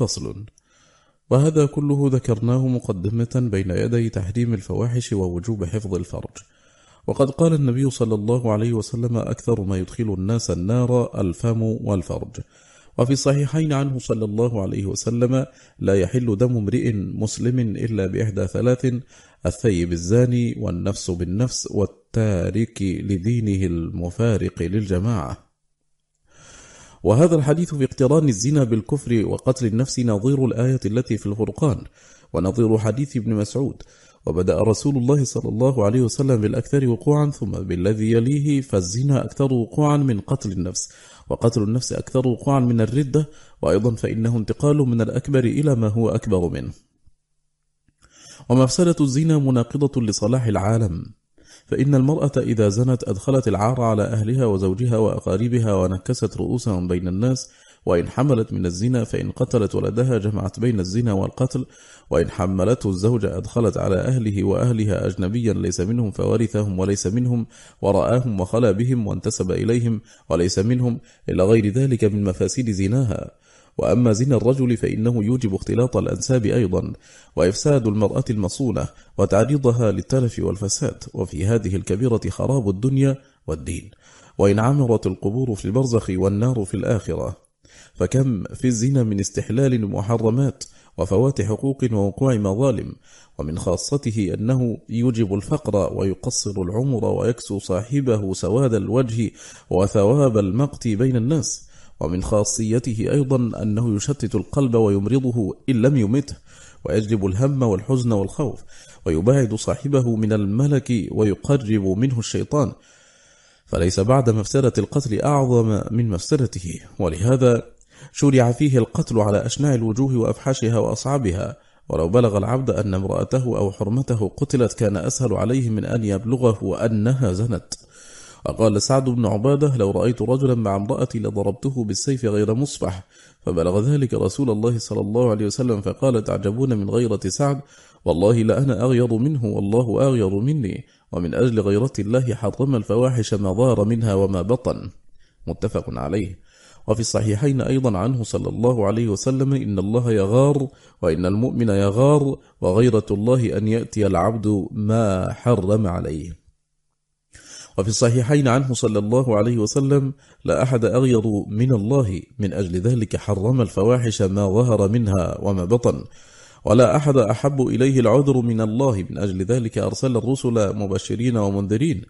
فصل. وهذا كله ذكرناه مقدمة بين يدي تحريم الفواحش ووجوب حفظ الفرج. وقد قال النبي صلى الله عليه وسلم أكثر ما يدخل الناس النار الفم والفرج. وفي الصحيحين عنه صلى الله عليه وسلم لا يحل دم امرئ مسلم إلا بإحدى ثلاث الثيب الزاني والنفس بالنفس والتارك لدينه المفارق للجماعة. وهذا الحديث في اقتران الزنا بالكفر وقتل النفس نظير الآية التي في الفرقان ونظير حديث ابن مسعود. وبدأ رسول الله صلى الله عليه وسلم بالأكثر وقوعا ثم بالذي يليه فالزنا أكثر وقوعا من قتل النفس. وقتل النفس أكثر وقوعا من الردة. وأيضا فإنه انتقال من الأكبر إلى ما هو أكبر منه. ومفسدة الزنا مناقضة لصلاح العالم. فإن المرأة إذا زنت أدخلت العار على أهلها وزوجها وأقاربها ونكست رؤوسهم بين الناس وإن حملت من الزنا فإن قتلت ولدها جمعت بين الزنا والقتل وإن حملته الزوجة أدخلت على أهله وأهلها أجنبيا ليس منهم فورثهم وليس منهم ورآهم وخلا بهم وانتسب إليهم وليس منهم إلا غير ذلك من مفاسد زناها. وأما زنا الرجل فإنه يوجب اختلاط الأنساب أيضا وإفساد المرأة المصونة وتعريضها للتلف والفساد وفي هذه الكبيرة خراب الدنيا والدين. وإن عمرت القبور في البرزخ والنار في الآخرة فكم في الزنا من استحلال محرمات وفوات حقوق ووقوع مظالم ومن خاصته أنه يوجب الفقر ويقصر العمر ويكسو صاحبه سواد الوجه وثواب المقت بين الناس. ومن خاصيته أيضا أنه يشتت القلب ويمرضه إن لم يمته ويجلب الهم والحزن والخوف ويباعد صاحبه من الملك ويقرب منه الشيطان. فليس بعد مفسدة القتل أعظم من مفسدته ولهذا شرع فيه القتل على أشناع الوجوه وأفحاشها وأصعبها ولو بلغ العبد أن امرأته أو حرمته قتلت كان أسهل عليه من أن يبلغه أنها زنت. وقال سعد بن عبادة لو رأيت رجلا مع امرأتي لضربته بالسيف غير مصفح فبلغ ذلك رسول الله صلى الله عليه وسلم فقال تعجبون من غيرة سعد؟ والله لأنا أغير منه والله أغير مني ومن أجل غيرة الله حرم الفواحش ما ظهر منها وما بطن. متفق عليه. وفي الصحيحين أيضا عنه صلى الله عليه وسلم إن الله يغار وإن المؤمن يغار وغيرة الله أن يأتي العبد ما حرم عليه. وفي الصحيحين عنه صلى الله عليه وسلم لا أحد أغير من الله من أجل ذلك حرم الفواحش ما ظهر منها وما بطن ولا أحد أحب إليه العذر من الله من أجل ذلك أرسل الرسل مبشرين ومنذرين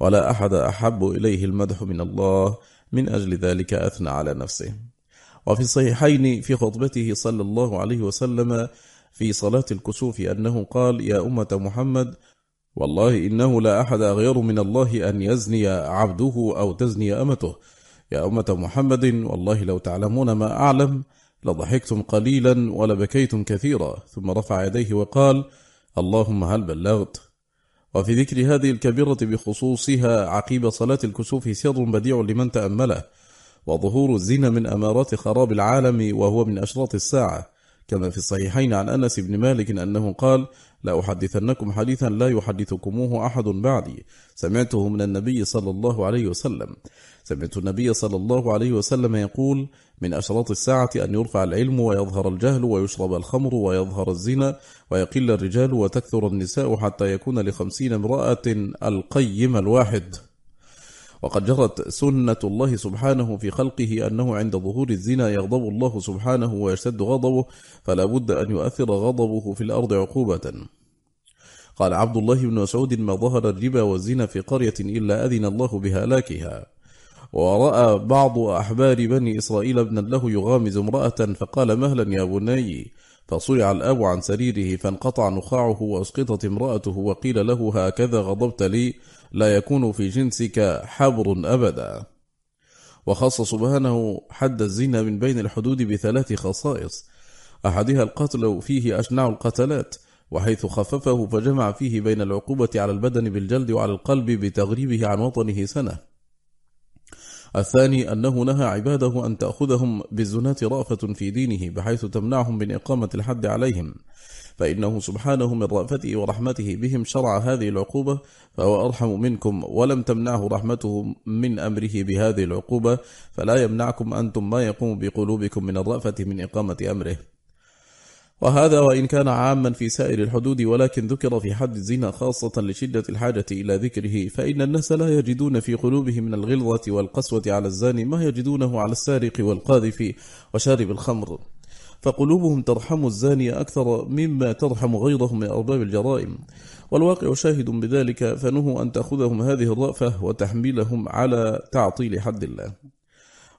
ولا أحد أحب إليه المدح من الله من أجل ذلك أثنى على نفسه. وفي الصحيحين في خطبته صلى الله عليه وسلم في صلاة الكسوف أنه قال يا أمة محمد والله إنه لا أحد أغير من الله أن يزني عبده أو تزني أمته. يا أمة محمد والله لو تعلمون ما أعلم لضحكتم قليلا ولبكيتم كثيرا. ثم رفع يديه وقال اللهم هل بلغت؟ وفي ذكر هذه الكبيرة بخصوصها عقيب صلاة الكسوف سر بديع لمن تأمله وظهور الزنا من أمارات خراب العالم وهو من أشراط الساعة. كما في الصحيحين عن أنس بن مالك أنه قال لا أحدثنكم حديثا لا يحدثكموه أحد بعدي. سمعته من النبي صلى الله عليه وسلم. سمعت النبي صلى الله عليه وسلم يقول من أشراط الساعة أن يرفع العلم ويظهر الجهل ويشرب الخمر ويظهر الزنا ويقل الرجال وتكثر النساء حتى يكون لخمسين امرأة القيم الواحد. وقد جرت سنة الله سبحانه في خلقه أنه عند ظهور الزنا يغضب الله سبحانه ويشتد غضبه فلا بد أن يؤثر غضبه في الأرض عقوبة. قال عبد الله بن مسعود ما ظهر الربا والزنا في قرية إلا أذن الله بهلاكها ورأى بعض أحبار بني إسرائيل ابنا له يغامز امرأة فقال مهلا يا بني؟ فصرع الأب عن سريره فانقطع نخاعه وأسقطت امرأته وقيل له هكذا غضبت لي لا يكون في جنسك حبر أبدا. وخص سبحانه حد الزنا من بين الحدود بثلاث خصائص. أحدها القتل فيه أشنع القتلات وحيث خففه فجمع فيه بين العقوبة على البدن بالجلد وعلى القلب بتغريبه عن وطنه سنة. الثاني أنه نهى عباده أن تأخذهم بالزنات رأفة في دينه بحيث تمنعهم من إقامة الحد عليهم. فإنه سبحانه من رأفته ورحمته بهم شرع هذه العقوبة فهو أرحم منكم ولم تمنعه رحمته من أمره بهذه العقوبة فلا يمنعكم أنتم ما يقوم بقلوبكم من الرأفة من إقامة أمره. وهذا وإن كان عاما في سائر الحدود ولكن ذكر في حد الزنا خاصة لشدة الحاجة إلى ذكره فإن الناس لا يجدون في قلوبهم من الغلظة والقسوة على الزاني ما يجدونه على السارق والقاذف وشارب الخمر. فقلوبهم ترحم الزاني أكثر مما ترحم غيرهم من أرباب الجرائم. والواقع شاهد بذلك فنهوا أن تأخذهم هذه الرأفة وتحملهم على تعطيل حد الله.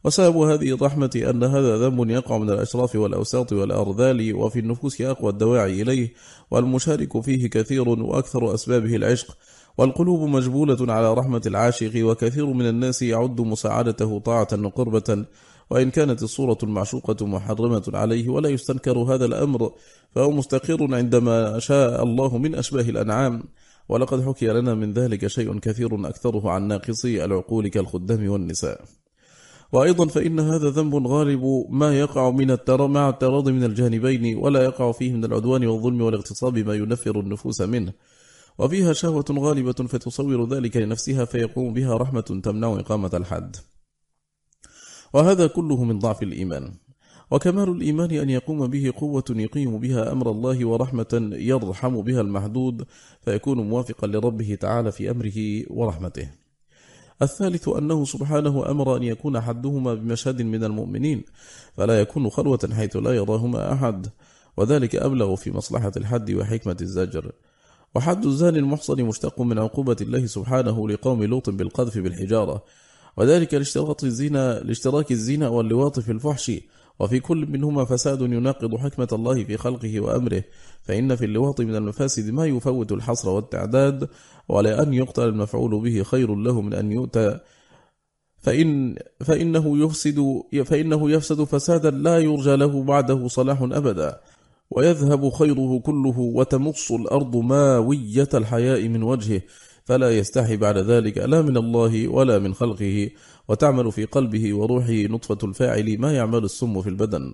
وسبب هذه الرحمة أن هذا ذنب يقع من الأشراف والأوساط والأرذال وفي النفوس أقوى الدواعي إليه والمشارك فيه كثير وأكثر أسبابه العشق. والقلوب مجبولة على رحمة العاشق وكثير من الناس يعد مساعدته طاعة وقربة وإن كانت الصورة المعشوقة محرمة عليه ولا يستنكر هذا الأمر فهو مستقر عندما شاء الله من أشباه الأنعام. ولقد حكي لنا من ذلك شيء كثير أكثره عن ناقصي العقول كالخدام والنساء. وأيضا فإن هذا ذنب غالب ما يقع من التر مع التراضي من الجانبين ولا يقع فيه من العدوان والظلم والاغتصاب ما ينفر النفوس منه. وفيها شهوة غالبة فتصور ذلك لنفسها فيقوم بها رحمة تمنع إقامة الحد. وهذا كله من ضعف الإيمان. وكمال الإيمان أن يقوم به قوة يقيم بها أمر الله ورحمة يرحم بها المحدود فيكون موافقا لربه تعالى في أمره ورحمته. الثالث أنه سبحانه أمر أن يكون حدهما بمشهد من المؤمنين فلا يكون خلوة حيث لا يراهما أحد وذلك أبلغ في مصلحة الحد وحكمة الزجر. وحد الزاني المحصن مشتق من عقوبة الله سبحانه لقوم لوط بالقذف بالحجارة وذلك لاشتراك الزنا لاشتراك الزنا واللواط في الفحش وفي كل منهما فساد يناقض حكمة الله في خلقه وأمره فإن في اللواط من المفاسد ما يفوت الحصر والتعداد ولأن يقتل المفعول به خير له من أن يؤتى. فإن فإنه يفسد فإنه يفسد فسادا لا يرجى له بعده صلاح أبدا ويذهب خيره كله وتمص الأرض ماوية الحياء من وجهه فلا يستحي بعد ذلك لا من الله ولا من خلقه. وتعمل في قلبه وروحه نطفة الفاعل ما يعمل السم في البدن.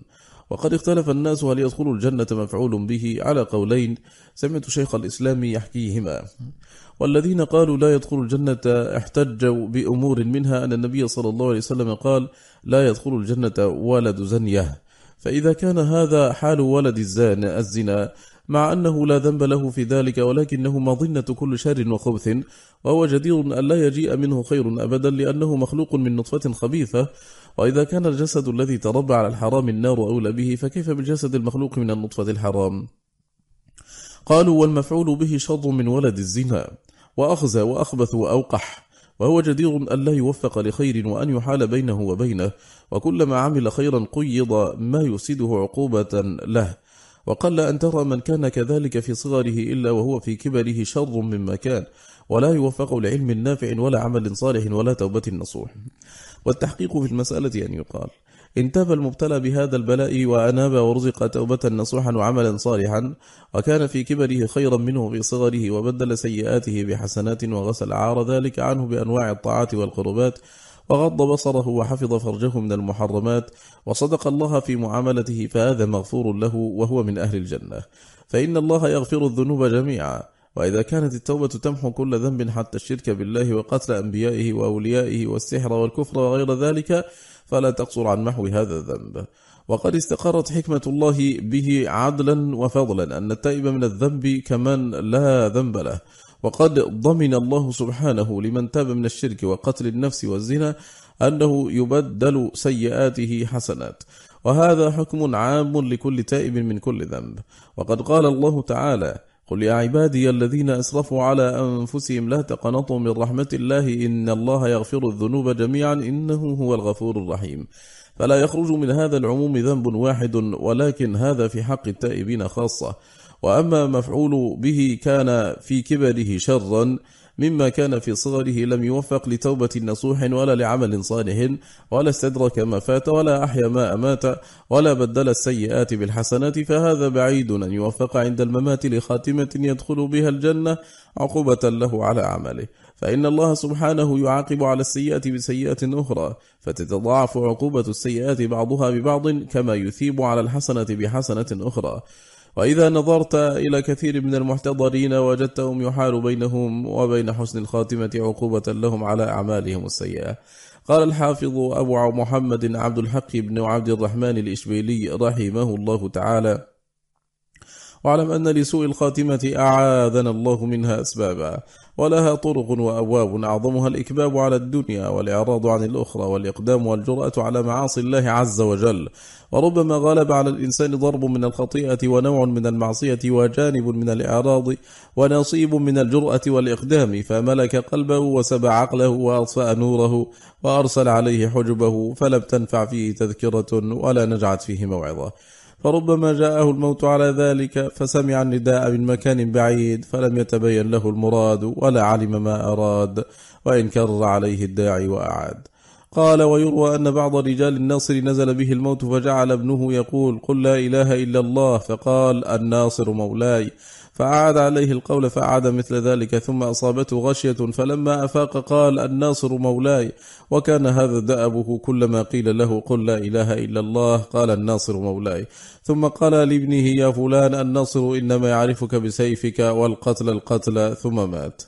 وقد اختلف الناس هل يدخل الجنة مفعول به على قولين. سمعت شيخ الإسلام يحكيهما. والذين قالوا لا يدخل الجنة احتجوا بأمور منها أن النبي صلى الله عليه وسلم قال لا يدخل الجنة ولد زنية. فإذا كان هذا حال ولد الزنا مع أنه لا ذنب له في ذلك ولكنه مظنة كل شر وخبث وهو جدير أن لا يجيء منه خير أبدا لأنه مخلوق من نطفة خبيثة. وإذا كان الجسد الذي تربى على الحرام النار أولى به فكيف بالجسد المخلوق من النطفة الحرام؟ قالوا والمفعول به شر من ولد الزنا وأخزى وأخبث وأوقح وهو جدير أن لا يوفق لخير وأن يحال بينه وبينه وكلما عمل خيرا قيض ما يفسده عقوبة له. وقل أن ترى من كان كذلك في صغره إلا وهو في كبره شر مما كان ولا يوفق لعلم نافع ولا عمل صالح ولا توبة نصوح. والتحقيق في المسألة أن يقال إن تاب المبتلى بهذا البلاء وأناب ورزق توبة نصوحا وعملا صالحا وكان في كبره خيرا منه في صغره وبدل سيئاته بحسنات وغسل عار ذلك عنه بأنواع الطاعات والقربات وغض بصره وحفظ فرجه من المحرمات وصدق الله في معاملته فهذا مغفور له وهو من أهل الجنة. فإن الله يغفر الذنوب جميعا. وإذا كانت التوبة تمحو كل ذنب حتى الشرك بالله وقتل أنبيائه وأوليائه والسحر والكفر وغير ذلك فلا تقصر عن محو هذا الذنب. وقد استقرت حكمة الله به عدلا وفضلا أن التائب من الذنب كمن لا ذنب له. وقد ضمن الله سبحانه لمن تاب من الشرك وقتل النفس والزنا أنه يبدل سيئاته حسنات. وهذا حكم عام لكل تائب من كل ذنب. وقد قال الله تعالى قل يا عبادي الذين أسرفوا على أنفسهم لا تقنطوا من رحمة الله إن الله يغفر الذنوب جميعا إنه هو الغفور الرحيم. فلا يخرج من هذا العموم ذنب واحد ولكن هذا في حق التائبين خاصة. وأما مفعول به كان في كبره شرا مما كان في صغره لم يوفق لتوبة نصوح ولا لعمل صالح ولا استدرك ما فات ولا أحيا ما أمات ولا بدل السيئات بالحسنات فهذا بعيد أن يوفق عند الممات لخاتمة يدخل بها الجنة عقوبة له على عمله. فإن الله سبحانه يعاقب على السيئة بسيئة أخرى فتتضاعف عقوبة السيئات بعضها ببعض كما يثيب على الحسنة بحسنة أخرى. وإذا نظرت إلى كثير من المحتضرين وجدتهم يحال بينهم وبين حسن الخاتمة عقوبة لهم على أعمالهم السيئة. قال الحافظ أبو محمد عبد الحق بن عبد الرحمن الإشبيلي رحمه الله تعالى. واعلم أن لسوء الخاتمة أعاذنا الله منها أسبابا. ولها طرق وأبواب أعظمها الإكباب على الدنيا والإعراض عن الأخرى والإقدام والجرأة على معاصي الله عز وجل. وربما غلب على الإنسان ضرب من الخطيئة ونوع من المعصية وجانب من الإعراض ونصيب من الجرأة والإقدام. فملك قلبه وسبع عقله وأطفأ نوره وأرسل عليه حجبه فلم تنفع فيه تذكرة ولا نجعت فيه موعظة. فربما جاءه الموت على ذلك فسمع النداء من مكان بعيد فلم يتبين له المراد ولا علم ما أراد وإن كرر عليه الداعي وأعاد. قال ويروى أن بعض رجال الناصر نزل به الموت فجعل ابنه يقول قل لا إله إلا الله فقال الناصر مولاي. فأعاد عليه القول فأعاد مثل ذلك ثم أصابته غشية فلما أفاق قال الناصر مولاي وكان هذا دأبه كلما قيل له قل لا إله إلا الله قال الناصر مولاي. ثم قال لابنه يا فلان الناصر إنما يعرفك بسيفك والقتل القتل ثم مات.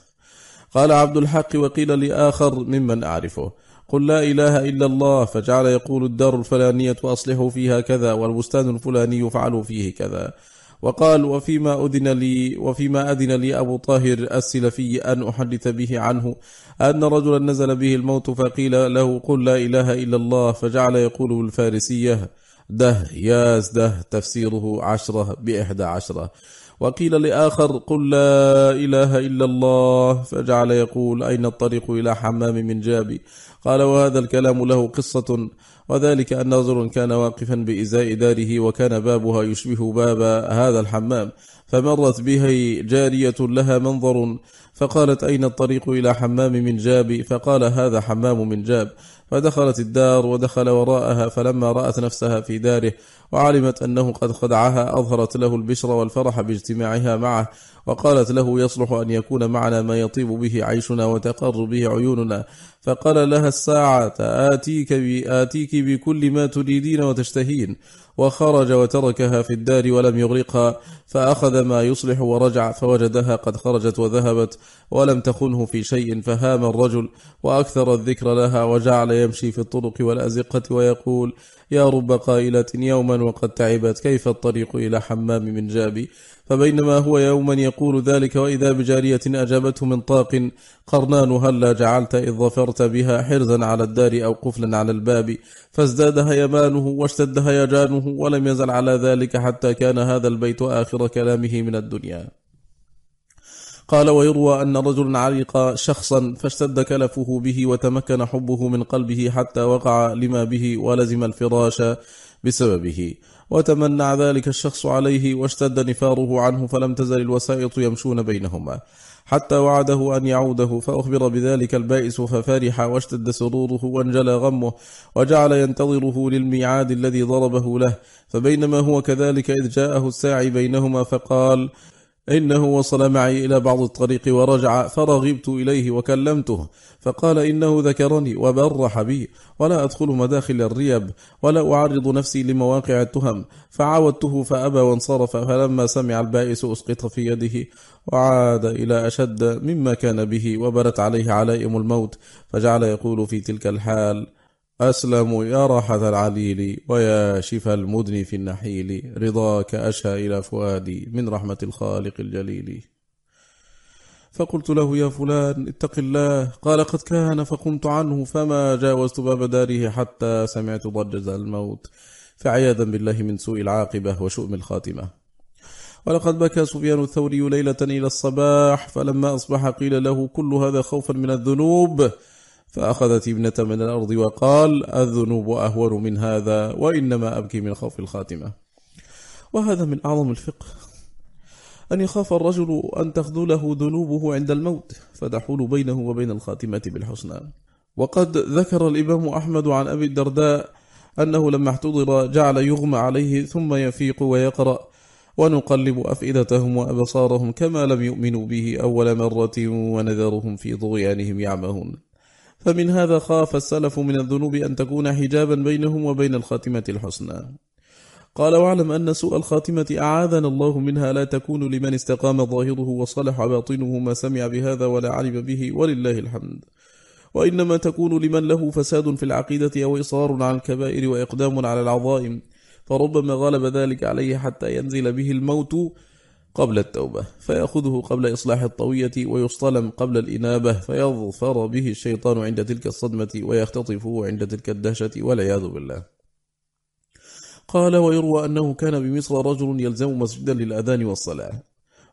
قال عبد الحق وقيل لآخر ممن أعرفه قل لا إله إلا الله فجعل يقول الدار الفلانية أصلحوا فيها كذا والبستان الفلاني فعلوا فيه كذا. وقال وفيما أذن لي وفيما أذن لي أبو طاهر السلفي أن أحدث به عنه أن رجلا نزل به الموت فقيل له قل لا إله إلا الله فجعل يقول بالفارسية ده ياس ده تفسيره عشرة بإحدى عشرة وقيل لآخر قل لا إله إلا الله فجعل يقول أين الطريق إلى حمام من جابي قال وهذا الكلام له قصة وذلك أن رجل كان واقفا بإزاء داره وكان بابها يشبه باب هذا الحمام فمرت به جارية لها منظر فقالت أين الطريق إلى حمام من جاب؟ فقال هذا حمام من جاب. فدخلت الدار ودخل وراءها فلما رأت نفسها في داره وعلمت أنه قد خدعها أظهرت له البشر والفرح باجتماعها معه وقالت له يصلح أن يكون معنا ما يطيب به عيشنا وتقر به عيوننا. فقال لها الساعة آتيك, آتيك بكل ما تريدين وتشتهين. وخرج وتركها في الدار ولم يغرقها فأخذ ما يصلح ورجع فوجدها قد خرجت وذهبت ولم تخنه في شيء فهام الرجل وأكثر الذكر لها وجعل يمشي في الطرق والأزقة ويقول يا رب قائلة يوما وقد تعبت كيف الطريق إلى حمام من جابي؟ فبينما هو يوما يقول ذلك وإذا بجارية أجابته من طاق قرنان هلا جعلت إذ ظفرت بها حرزا على الدار أو قفلا على الباب فازداد هيمانه واشتد هيجانه ولم يزل على ذلك حتى كان هذا البيت آخر كلامه من الدنيا. قال ويروى أن رجل علق شخصا فاشتد كلفه به وتمكن حبه من قلبه حتى وقع لما به ولزم الفراش بسببه. وتمنع ذلك الشخص عليه واشتد نفاره عنه فلم تزل الوسائط يمشون بينهما. حتى وعده أن يعوده فأخبر بذلك البائس ففرح واشتد سروره وانجلى غمه وجعل ينتظره للميعاد الذي ضربه له. فبينما هو كذلك إذ جاءه الساعي بينهما فقال إنه وصل معي إلى بعض الطريق ورجع فرغبت إليه وكلمته فقال إنه ذكرني وبرح بي ولا أدخل مداخل الريب ولا أعرض نفسي لمواقع التهم. فعاودته فأبى وانصرف فلما سمع البائس أسقط في يده وعاد إلى أشد مما كان به وبرت عليه علائم الموت فجعل يقول في تلك الحال أسلم يا راحة العليل ويا شفى المدن في النحيل. رضاك أشهى إلى فؤادي من رحمة الخالق الجليل. فقلت له يا فلان اتق الله. قال قد كان فقمت عنه فما جاوزت باب داره حتى سمعت ضجز الموت. فعياذا بالله من سوء العاقبة وشؤم الخاتمة. ولقد بكى سفيان الثوري ليلة إلى الصباح فلما أصبح قيل له كل هذا خوفا من الذنوب. فأخذت ابنة من الأرض وقال الذنوب أهون من هذا وإنما أبكي من خوف الخاتمة. وهذا من أعظم الفقه. أن يخاف الرجل أن تخذله ذنوبه عند الموت فتحول بينه وبين الخاتمة بالحسنى. وقد ذكر الإمام أحمد عن أبي الدرداء أنه لما احتضر جعل يغمى عليه ثم يفيق ويقرأ ونقلب أفئدتهم وأبصارهم كما لم يؤمنوا به أول مرة ونذرهم في طغيانهم يعمهون. فمن هذا خاف السلف من الذنوب أن تكون حجابا بينهم وبين الخاتمة الحسنى. قال واعلم أن سوء الخاتمة أعاذنا الله منها لا تكون لمن استقام ظاهره وصلح باطنه ما سمع بهذا ولا علم به ولله الحمد. وإنما تكون لمن له فساد في العقيدة أو إصرار على الكبائر وإقدام على العظائم. فربما غلب ذلك عليه حتى ينزل به الموت قبل التوبة فيأخذه قبل إصلاح الطوية ويصطلم قبل الإنابة فيظفر به الشيطان عند تلك الصدمة ويختطفه عند تلك الدهشة والعياذ بالله. قال ويروى أنه كان بمصر رجل يلزم مسجدا للأذان والصلاة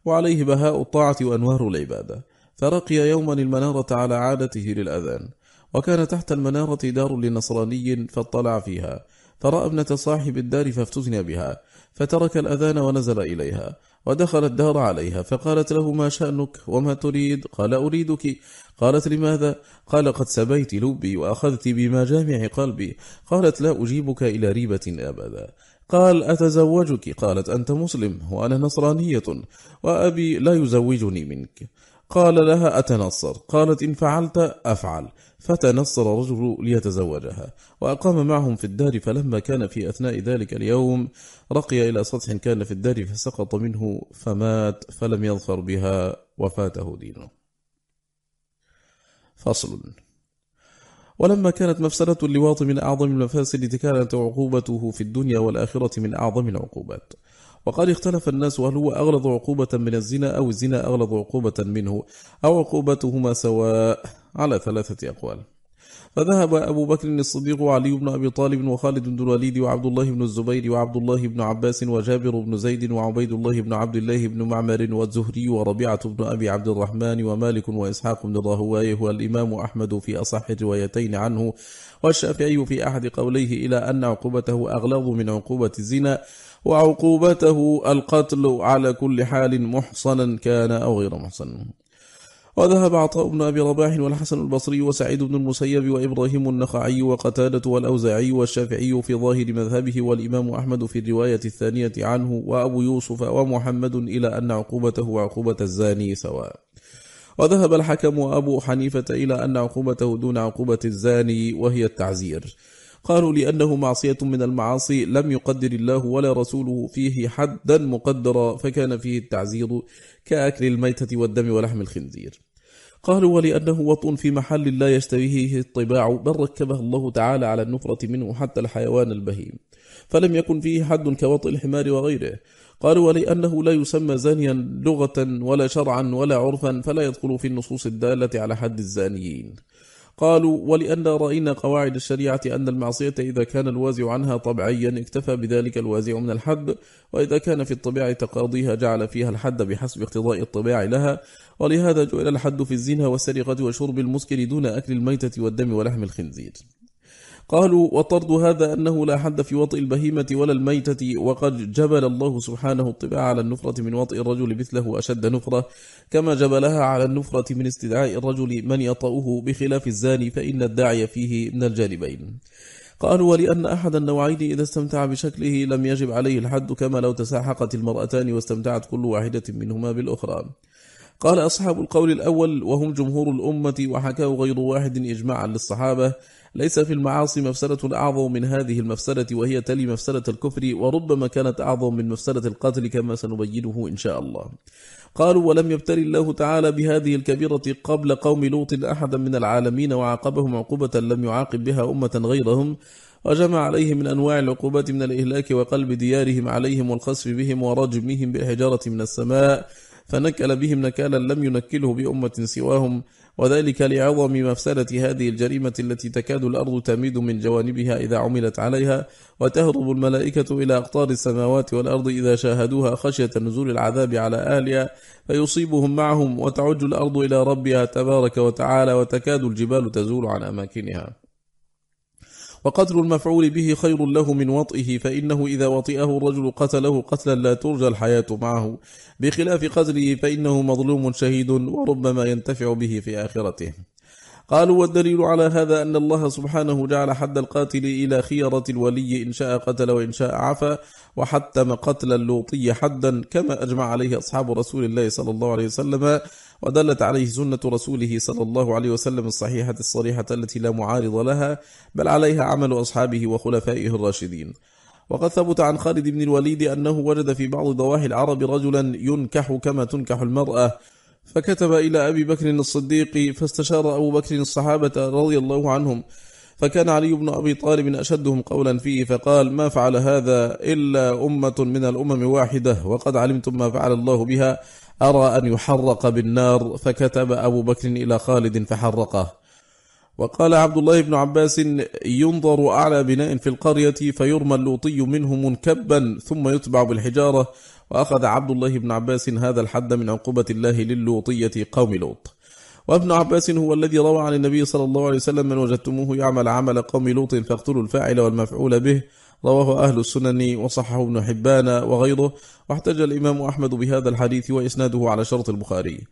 وعليه بهاء الطاعة وأنوار العبادة فرقي يوما المنارة على عادته للأذان وكان تحت المنارة دار لنصراني فاطلع فيها فرأى ابنة صاحب الدار فافتزن بها فترك الأذان ونزل إليها ودخل الدار عليها فقالت له ما شأنك؟ وما تريد؟ قال أريدك. قالت لماذا؟ قال قد سبيت لبي وأخذت بمجامع قلبي. قالت لا أجيبك إلى ريبة أبدا. قال أتزوجك؟ قالت أنت مسلم وأنا نصرانية وأبي لا يزوجني منك. قال لها أتنصر؟ قالت إن فعلت أفعل. فتنصر رجل ليتزوجها وأقام معهم في الدار فلما كان في أثناء ذلك اليوم رقي إلى سطح كان في الدار فسقط منه فمات فلم يظفر بها وفاته دينه. فصل. ولما كانت مفسدة اللواط من أعظم المفاسد كانت عقوبته في الدنيا والآخرة من أعظم العقوبات. وقد اختلف الناس هل هو أغلظ عقوبة من الزنا أو الزنا أغلظ عقوبة منه أو عقوبتهما سواء على ثلاثة أقوال. فذهب أبو بكر الصديق وعلي بن أبي طالب وخالد بن الوليد وعبد الله بن الزبير وعبد الله بن عباس وجابر بن زيد وعبيد الله بن عبد الله بن معمر والزهري وربيعة بن أبي عبد الرحمن ومالك وإسحاق بن راهواي والإمام أحمد في أصح الروايتين عنه والشافعي في أحد قوليه إلى أن عقوبته أغلظ من عقوبة الزنا وعقوبته القتل على كل حال محصنا كان أو غير محصن. وذهب عطاء بن أبي رباح والحسن البصري وسعيد بن المسيب وإبراهيم النخعي وقتادة والأوزاعي والشافعي في ظاهر مذهبه والإمام أحمد في الرواية الثانية عنه وأبو يوسف ومحمد إلى أن عقوبته وعقوبة الزاني سواء. وذهب الحكم وأبو حنيفة إلى أن عقوبته دون عقوبة الزاني وهي التعزير. قالوا لأنه معصية من المعاصي لم يقدر الله ولا رسوله فيه حدا مقدرا فكان فيه التعزير كأكل الميتة والدم ولحم الخنزير. قالوا ولأنه وطء في محل لا يشتبهه الطباع بل ركبه الله تعالى على النفرة منه حتى الحيوان البهيم. فلم يكن فيه حد كوطء الحمار وغيره. قالوا ولأنه لا يسمى زانيا لغة ولا شرعا ولا عرفا فلا يدخل في النصوص الدالة على حد الزانيين. قالوا ولأن رأينا قواعد الشريعة أن المعصية إذا كان الوازع عنها طبعيا اكتفى بذلك الوازع من الحد وإذا كان في الطبيعة تقاضيها جعل فيها الحد بحسب اقتضاء الطباع لها ولهذا جعل الحد في الزنا والسرقة وشرب المسكر دون أكل الميتة والدم ولحم الخنزير. قالوا وطرد هذا أنه لا حد في وطئ البهيمة ولا الميتة وقد جبل الله سبحانه الطباع على النفرة من وطئ الرجل مثله أشد نفرة كما جبلها على النفرة من استدعاء الرجل من يطأه بخلاف الزاني فإن الداعي فيه من الجانبين. قالوا ولأن أحد النوعين إذا استمتع بشكله لم يجب عليه الحد كما لو تساحقت المرأتان واستمتعت كل واحدة منهما بالأخرى. قال أصحاب القول الأول وهم جمهور الأمة وحكاه غير واحد إجماعا للصحابة ليس في المعاصي مفسدة أعظم من هذه المفسدة وهي تلي مفسدة الكفر وربما كانت أعظم من مفسدة القتل كما سنبينه إن شاء الله. قالوا ولم يبتلي الله تعالى بهذه الكبيرة قبل قوم لوط أحدا من العالمين وعاقبهم عقوبة لم يعاقب بها أمة غيرهم وجمع عليهم من أنواع العقوبات من الإهلاك وقلب ديارهم عليهم والخسف بهم ورجمهم بالحجارة من السماء فنكل بهم نكالا لم ينكله بأمة سواهم وذلك لعظم مفسدة هذه الجريمة التي تكاد الأرض تميد من جوانبها إذا عملت عليها وتهرب الملائكة إلى أقطار السماوات والأرض إذا شاهدوها خشية نزول العذاب على أهلها فيصيبهم معهم وتعج الأرض إلى ربها تبارك وتعالى وتكاد الجبال تزول عن أماكنها. وقتل المفعول به خير له من وطئه فإنه إذا وطئه الرجل قتله قتلا لا ترجى الحياة معه. بخلاف قتله فإنه مظلوم شهيد وربما ينتفع به في آخرته. قالوا والدليل على هذا أن الله سبحانه جعل حد القاتل إلى خيرة الولي إن شاء قتل وإن شاء عفى وحتم قتل اللوطي حدا كما أجمع عليه أصحاب رسول الله صلى الله عليه وسلم ودلت عليه سنة رسوله صلى الله عليه وسلم الصحيحة الصريحة التي لا معارض لها بل عليها عمل أصحابه وخلفائه الراشدين. وقد ثبت عن خالد بن الوليد أنه وجد في بعض ضواحي العرب رجلا ينكح كما تنكح المرأة فكتب إلى أبي بكر الصديق فاستشار أبو بكر الصحابة رضي الله عنهم فكان علي بن أبي طالب أشدهم قولا فيه فقال ما فعل هذا إلا أمة من الأمم واحدة وقد علمتم ما فعل الله بها أرى أن يحرق بالنار فكتب أبو بكر إلى خالد فحرقه. وقال عبد الله بن عباس ينظر أعلى بناء في القرية فيرمى اللوطي منه منكبا ثم يتبع بالحجارة وأخذ عبد الله بن عباس هذا الحد من عقوبة الله للوطية قوم لوط. وابن عباس هو الذي روى عن النبي صلى الله عليه وسلم من وجدتموه يعمل عمل قوم لوط فاقتلوا الفاعل والمفعول به. رواه أهل السنن وصححه ابن حبان وغيره. واحتج الإمام أحمد بهذا الحديث وإسناده على شرط البخاري.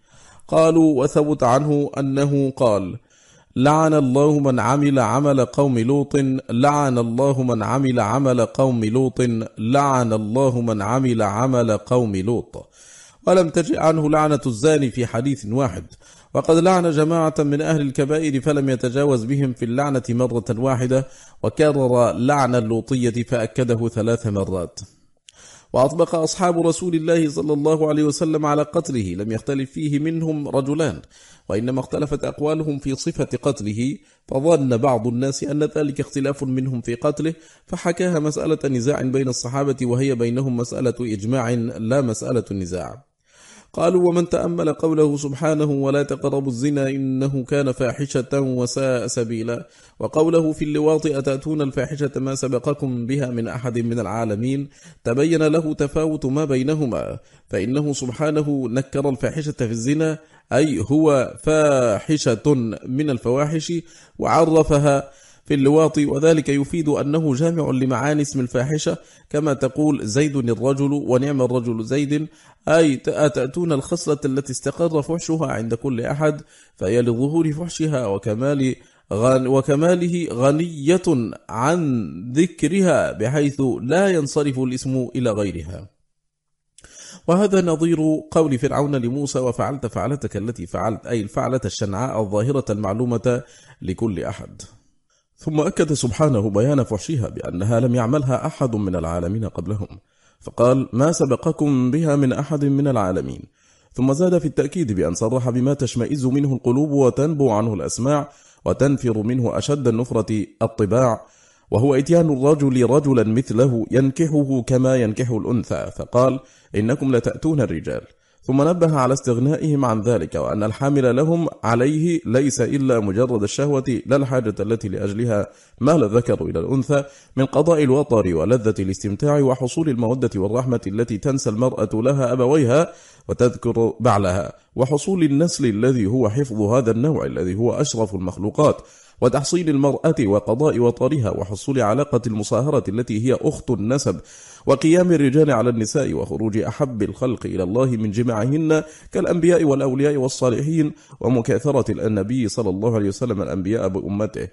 قالوا وثبت عنه أنه قال لعن الله من عمل عمل قوم لوط لعن الله من عمل عمل قوم لوط لعن الله من عمل عمل قوم لوط. ولم تجئ عنه لعنة الزاني في حديث واحد. وقد لعن جماعة من أهل الكبائر فلم يتجاوز بهم في اللعنة مرة واحدة وكرر لعن اللوطية فأكده ثلاث مرات. وأطبق أصحاب رسول الله صلى الله عليه وسلم على قتله لم يختلف فيه منهم رجلان وإنما اختلفت أقوالهم في صفة قتله فظن بعض الناس أن ذلك اختلاف منهم في قتله فحكاها مسألة نزاع بين الصحابة وهي بينهم مسألة إجماع لا مسألة نزاع. قالوا ومن تأمل قوله سبحانه ولا تقربوا الزنا إنه كان فاحشة وساء سبيلا. وقوله في اللواط أتأتون الفاحشة ما سبقكم بها من أحد من العالمين؟ تبين له تفاوت ما بينهما. فإنه سبحانه نكر الفاحشة في الزنا أي هو فاحشة من الفواحش وعرفها في اللواط وذلك يفيد أنه جامع لمعاني اسم الفاحشة كما تقول زيد الرجل ونعم الرجل زيد. أي تأتون الخصلة التي استقر فحشها عند كل أحد فهي لظهور فحشها وكمال غن وكماله غنية عن ذكرها بحيث لا ينصرف الاسم إلى غيرها. وهذا نظير قول فرعون لموسى وفعلت فعلتك التي فعلت أي الفعلة الشنعاء الظاهرة المعلومة لكل أحد. ثم أكد سبحانه بيان فحشها بأنها لم يعملها أحد من العالمين قبلهم فقال ما سبقكم بها من أحد من العالمين. ثم زاد في التأكيد بأن صرح بما تشمئز منه القلوب وتنبو عنه الأسماع وتنفر منه أشد النفرة الطباع وهو إتيان الرجل رجلا مثله ينكحه كما ينكح الأنثى فقال إنكم لتأتون الرجال. ثم نبه على استغنائهم عن ذلك وأن الحامل لهم عليه ليس إلا مجرد الشهوة لا الحاجة التي لأجلها مال الذكر إلى الأنثى من قضاء الوطر ولذة الاستمتاع وحصول المودة والرحمة التي تنسى المرأة لها أبويها وتذكر بعلها وحصول النسل الذي هو حفظ هذا النوع الذي هو أشرف المخلوقات وتحصيل المرأة وقضاء وطرها وحصول علاقة المصاهرة التي هي أخت النسب وقيام الرجال على النساء وخروج أحب الخلق إلى الله من جمعهن كالأنبياء والأولياء والصالحين ومكاثرة النبي صلى الله عليه وسلم الأنبياء بأمته.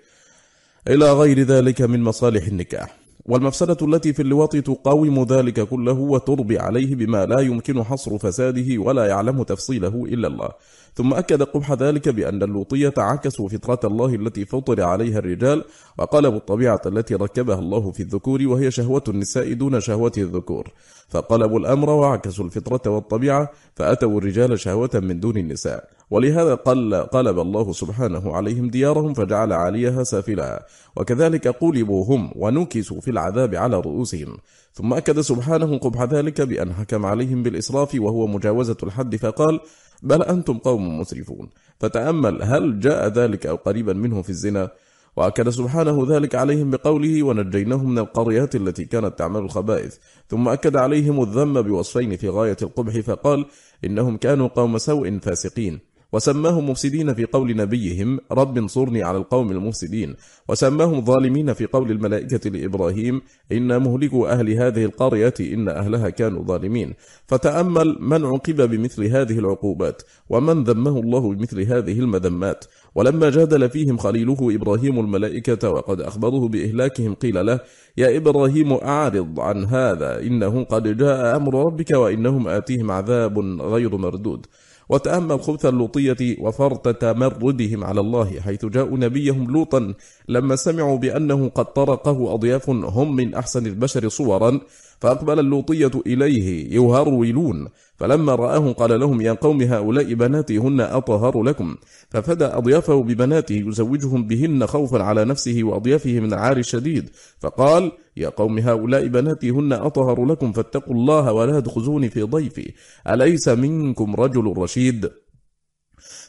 إلى غير ذلك من مصالح النكاح. والمفسدة التي في اللواط تقاوم ذلك كله وتربي عليه بما لا يمكن حصر فساده ولا يعلم تفصيله إلا الله. ثم أكد قبح ذلك بأن اللوطية عكسوا فطرة الله التي فطر عليها الرجال وقلبوا الطبيعة التي ركبها الله في الذكور وهي شهوة النساء دون شهوة الذكور. فقلبوا الأمر وعكسوا الفطرة والطبيعة فأتوا الرجال شهوة من دون النساء. ولهذا قل قلب الله سبحانه عليهم ديارهم فجعل عاليها سافلها وكذلك قلبوا هم ونكسوا في العذاب على رؤوسهم. ثم أكد سبحانه قبح ذلك بأن حكم عليهم بالإسراف وهو مجاوزة الحد فقال بل أنتم قوم مسرفون. فتأمل هل جاء ذلك أو قريبا منه في الزنا؟ وأكد سبحانه ذلك عليهم بقوله ونجيناهم من القريات التي كانت تعمل الخبائث. ثم أكد عليهم الذم بوصفين في غاية القبح فقال إنهم كانوا قوم سوء فاسقين. وسماهم مفسدين في قول نبيهم رب انصرني على القوم المفسدين. وسماهم ظالمين في قول الملائكة لإبراهيم إن مهلكوا أهل هذه القرية إن أهلها كانوا ظالمين. فتأمل من عقب بمثل هذه العقوبات ومن ذمه الله بمثل هذه المذمات. ولما جادل فيهم خليله إبراهيم الملائكة وقد أخبروه بإهلاكهم قيل له يا إبراهيم أعرض عن هذا إنه قد جاء أمر ربك وإنهم آتيهم عذاب غير مردود. وتأمل خبث اللوطية وفرط تمردهم على الله حيث جاءوا نبيهم لوطا لما سمعوا بأنه قد طرقه أضياف هم من أحسن البشر صورا فأقبل اللوطية إليه يهرولون فلما رآه قال لهم يا قوم هؤلاء بناتي هن أطهر لكم. ففدى أضيافه ببناته يزوجهم بهن خوفا على نفسه وأضيافه من العار الشديد فقال يا قوم هؤلاء بناتي هن أطهر لكم فاتقوا الله ولا تخزوني في ضيفي. أليس منكم رجل رشيد؟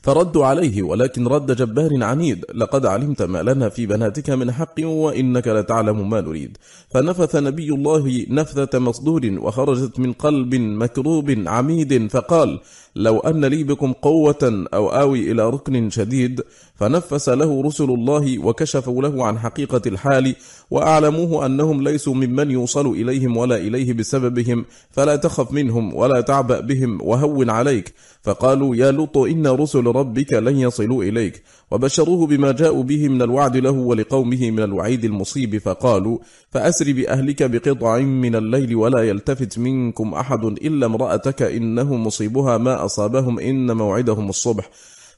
فردوا عليه ولكن رد جبار عنيد لقد علمت ما لنا في بناتك من حق وإنك لتعلم ما نريد. فنفث نبي الله نفثة مصدور وخرجت من قلب مكروب عميد فقال لو أن لي بكم قوة أو آوي إلى ركن شديد فنفس له رسل الله وكشفوا له عن حقيقة الحال وأعلموه أنهم ليسوا ممن يوصل إليهم ولا إليه بسببهم فلا تخف منهم ولا تعبأ بهم وهون عليك. فقالوا يا لوط إن رسل ربك لن يصلوا إليك. وبشروه بما جاءوا به من الوعد له ولقومه من الوعيد المصيب فقالوا فأسر بأهلك بقطع من الليل ولا يلتفت منكم أحد إلا امرأتك إنه مصيبها ما أصابهم إن موعدهم الصبح.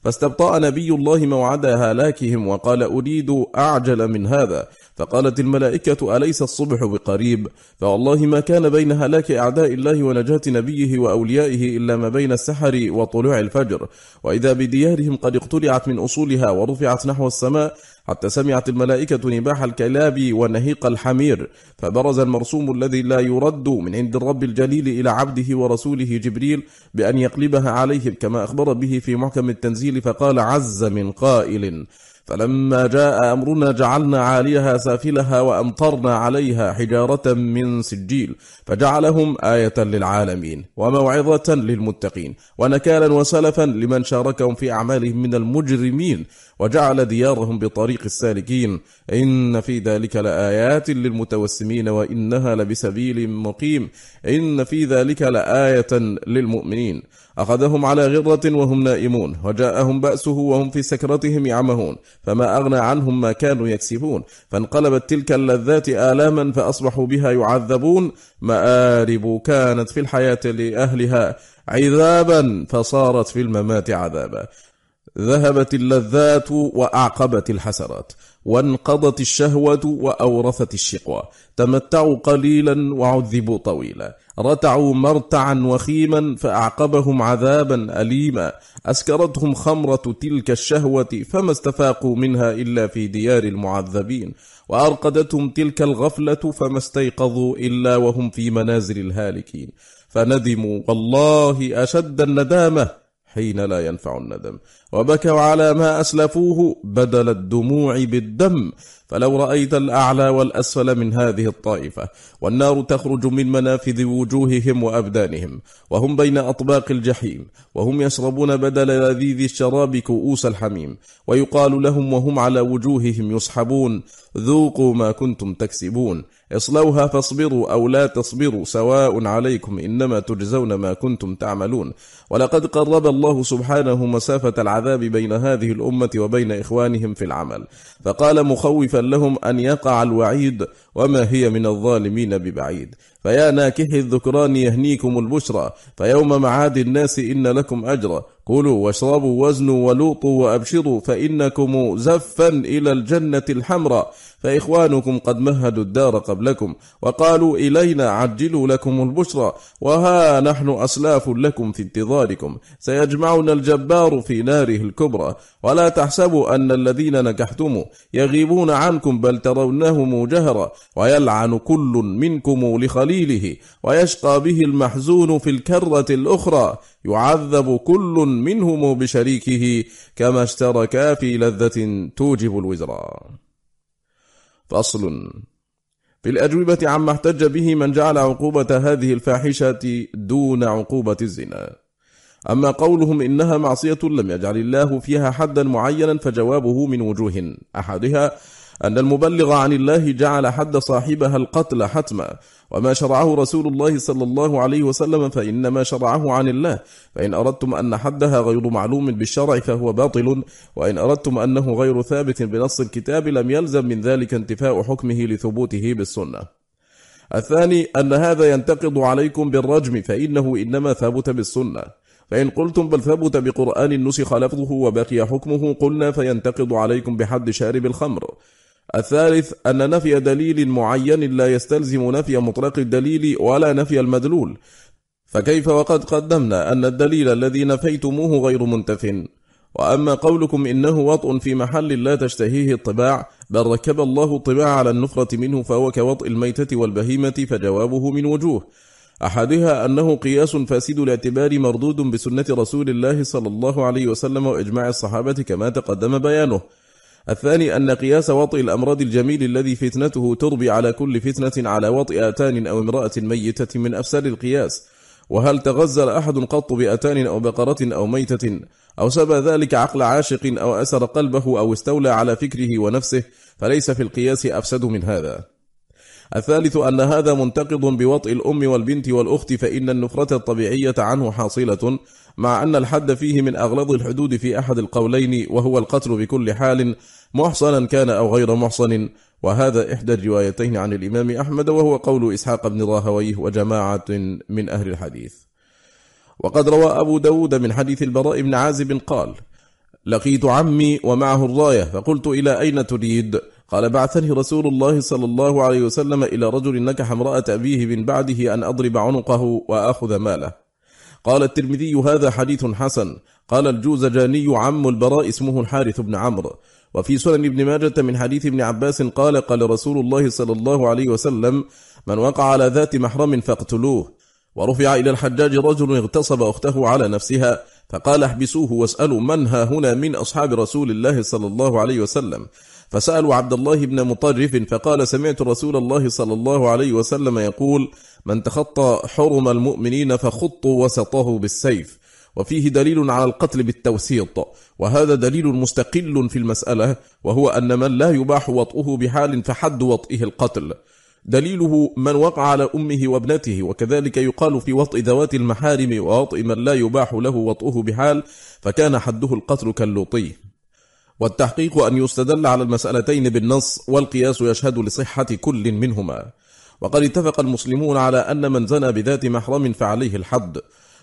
فاستبطأ نبي الله موعد هلاكهم وقال أريد أعجل من هذا. فقالت الملائكة أليس الصبح بقريب؟ فوالله ما كان بين هلاك أعداء الله ونجاة نبيه وأوليائه إلا ما بين السحر وطلوع الفجر. وإذا بديارهم قد اقتلعت من أصولها ورفعت نحو السماء حتى سمعت الملائكة نباح الكلاب ونهيق الحمير. فبرز المرسوم الذي لا يرد من عند الرب الجليل إلى عبده ورسوله جبريل بأن يقلبها عليهم كما أخبر به في محكم التنزيل فقال عز من قائل فلما جاء أمرنا جعلنا عاليها سافلها وأمطرنا عليها حجارة من سجيل فجعلهم آية للعالمين وموعظة للمتقين ونكالا وسلفا لمن شاركهم في أعمالهم من المجرمين وجعل ديارهم بطريق السالكين إن في ذلك لآيات للمتوسمين وإنها لبسبيل مقيم إن في ذلك لآية للمؤمنين أخذهم على غرة وهم نائمون وجاءهم بأسه وهم في سكرتهم يعمهون فما أغنى عنهم ما كانوا يكسبون. فانقلبت تلك اللذات آلاما فأصبحوا بها يعذبون. مآرب كانت في الحياة لأهلها عذابا فصارت في الممات عذابا. ذهبت اللذات وأعقبت الحسرات وانقضت الشهوة وأورثت الشقوى تمتعوا قليلا وعذبوا طويلا رتعوا مرتعا وخيما فأعقبهم عذابا أليما أسكرتهم خمرة تلك الشهوة فما استفاقوا منها إلا في ديار المعذبين وأرقدتهم تلك الغفلة فما استيقظوا إلا وهم في منازل الهالكين. فندموا والله أشد الندامة حين لا ينفع الندم. وبكوا على ما أسلفوه بدل الدموع بالدم. فلو رأيت الأعلى والأسفل من هذه الطائفة والنار تخرج من منافذ وجوههم وأبدانهم وهم بين أطباق الجحيم وهم يشربون بدل لذيذ الشراب كؤوس الحميم ويقال لهم وهم على وجوههم يسحبون. ذوقوا ما كنتم تكسبون. اصلوها فاصبروا أو لا تصبروا سواء عليكم إنما تجزون ما كنتم تعملون. ولقد قرب الله سبحانه مسافة العذاب بين هذه الأمة وبين إخوانهم في العمل. فقال مخوفا لهم أن يقع الوعيد وما هي من الظالمين ببعيد. فيا ناكح الذكران يهنيكم البشرى فيوم معاد الناس إن لكم أجرا. كلوا واشربوا وزنوا ولوطوا وأبشروا فإنكم زفا إلى الجنة الحمراء. فإخوانكم قد مهدوا الدار قبلكم وقالوا إلينا عجلوا لكم البشرى وها نحن أسلاف لكم في انتظاركم سيجمعنا الجبار في ناره الكبرى ولا تحسبوا أن الذين نكحتم يغيبون عنكم بل ترونهم جهرا ويلعن كل منكم لخليله ويشقى به المحزون في الكرة الأخرى يعذب كل منهم بشريكه كما اشتركا في لذة توجب الوزراء فصل في الأجوبة عما احتج به من جعل عقوبة هذه الفاحشة دون عقوبة الزنا. أما قولهم إنها معصية لم يجعل الله فيها حدا معينا فجوابه من وجوه أحدها أن المبلغ عن الله جعل حد صاحبها القتل حتما. وما شرعه رسول الله صلى الله عليه وسلم فإنما شرعه عن الله. فإن أردتم أن حدها غير معلوم بالشرع فهو باطل. وإن أردتم أنه غير ثابت بنص الكتاب لم يلزم من ذلك انتفاء حكمه لثبوته بالسنة. الثاني أن هذا ينتقض عليكم بالرجم فإنه إنما ثبت بالسنة. فإن قلتم بل ثبت بقرآن نسخ لفظه وبقي حكمه قلنا فينتقض عليكم بحد شارب الخمر. الثالث أن نفي دليل معين لا يستلزم نفي مطلق الدليل ولا نفي المدلول. فكيف وقد قدمنا أن الدليل الذي نفيتموه غير منتف؟ وأما قولكم إنه وطء في محل لا تشتهيه الطباع بل ركب الله الطباع على النفرة منه فهو كوطء الميتة والبهيمة فجوابه من وجوه. أحدها أنه قياس فاسد الاعتبار مردود بسنة رسول الله صلى الله عليه وسلم وإجماع الصحابة كما تقدم بيانه. الثاني أن قياس وطئ الأمراض الجميل الذي فتنته تربي على كل فتنة على وطئ أتان أو امرأة ميتة من أفسد القياس. وهل تغزل أحد قط بأتان أو بقرة أو ميتة أو سبى ذلك عقل عاشق أو أسر قلبه أو استولى على فكره ونفسه؟ فليس في القياس أفسد من هذا. الثالث أن هذا منتقض بوطئ الأم والبنت والأخت فإن النفرة الطبيعية عنه حاصلة مع أن الحد فيه من أغلظ الحدود في أحد القولين وهو القتل بكل حال محصنا كان أو غير محصن وهذا إحدى الروايتين عن الإمام أحمد وهو قول إسحاق بن راهويه وجماعة من أهل الحديث وقد روى أبو داود من حديث البراء بن عازب قال لقيت عمي ومعه الراية فقلت إلى أين تريد؟ قال بعثني رسول الله صلى الله عليه وسلم إلى رجل نكح امرأة أبيه من بعده أن أضرب عنقه وآخذ ماله. قال الترمذي هذا حديث حسن. قال الجوزجاني عم البراء اسمه الحارث بن عمرو. وفي سنن ابن ماجة من حديث ابن عباس قال قال رسول الله صلى الله عليه وسلم من وقع على ذات محرم فاقتلوه. ورفع إلى الحجاج رجل اغتصب أخته على نفسها فقال احبسوه واسألوا من ها هنا من أصحاب رسول الله صلى الله عليه وسلم. فسألوا عبد الله بن مطرف فقال سمعت رسول الله صلى الله عليه وسلم يقول من تخطى حرم المؤمنين فخطوا وسطه بالسيف وفيه دليل على القتل بالتوسيط وهذا دليل مستقل في المسألة وهو أن من لا يباح وطئه بحال فحد وطئه القتل. دليله من وقع على أمه وابنته وكذلك يقال في وطئ ذوات المحارم ووطئ من لا يباح له وطئه بحال فكان حده القتل كاللوطي والتحقيق أن يستدل على المسألتين بالنص والقياس يشهد لصحة كل منهما. وقد اتفق المسلمون على أن من زنى بذات محرم فعليه الحد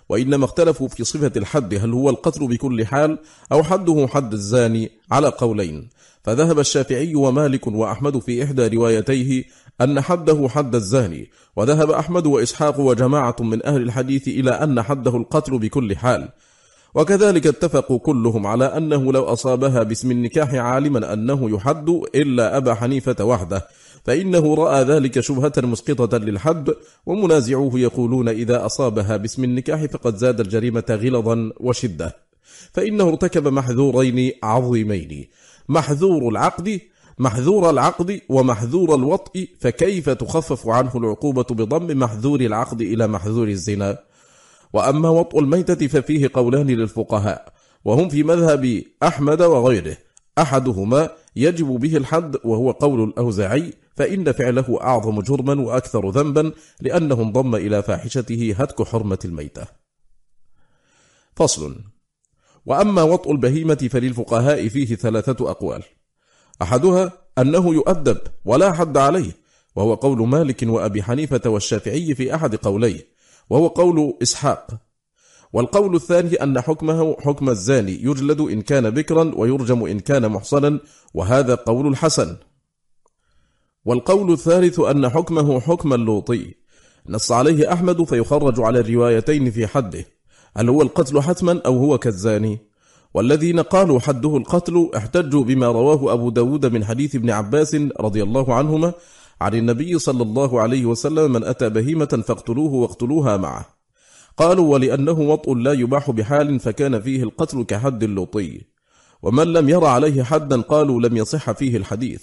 وإنما اختلفوا في صفة الحد هل هو القتل بكل حال أو حده حد الزاني على قولين. فذهب الشافعي ومالك وأحمد في إحدى روايتيه أن حده حد الزاني وذهب أحمد وإسحاق وجماعة من أهل الحديث إلى أن حده القتل بكل حال. وكذلك اتفقوا كلهم على أنه لو أصابها باسم النكاح عالما أنه يحد إلا أبا حنيفة وحده فإنه رأى ذلك شبهة مسقطة للحد ومنازعوه يقولون إذا أصابها باسم النكاح فقد زاد الجريمة غلظا وشدة. فإنه ارتكب محذورين عظيمين محذور العقد محذور العقد ومحذور الوطء فكيف تخفف عنه العقوبة بضم محذور العقد إلى محذور الزنا؟ وأما وطء الميتة ففيه قولان للفقهاء وهم في مذهب أحمد وغيره. أحدهما يجب به الحد وهو قول الأوزاعي فإن فعله أعظم جرما وأكثر ذنبا لأنه انضم إلى فاحشته هتك حرمة الميتة. فصل. وأما وطء البهيمة فللفقهاء فيه ثلاثة أقوال. أحدها أنه يؤدب ولا حد عليه وهو قول مالك وأبي حنيفة والشافعي في أحد قوليه. وهو قول إسحاق. والقول الثاني أن حكمه حكم الزاني يجلد إن كان بكرا ويرجم إن كان محصنا وهذا قول الحسن. والقول الثالث أن حكمه حكم اللوطي. نص عليه أحمد فيخرج على الروايتين في حده. هل هو القتل حتما أو هو كالزاني؟ والذين قالوا حده القتل احتجوا بما رواه أبو داود من حديث ابن عباس رضي الله عنهما عن النبي صلى الله عليه وسلم من أتى بهيمة فاقتلوه واقتلوها معه. قالوا ولأنه وطء لا يباح بحال فكان فيه القتل كحد اللوطي. ومن لم ير عليه حدا قالوا لم يصح فيه الحديث.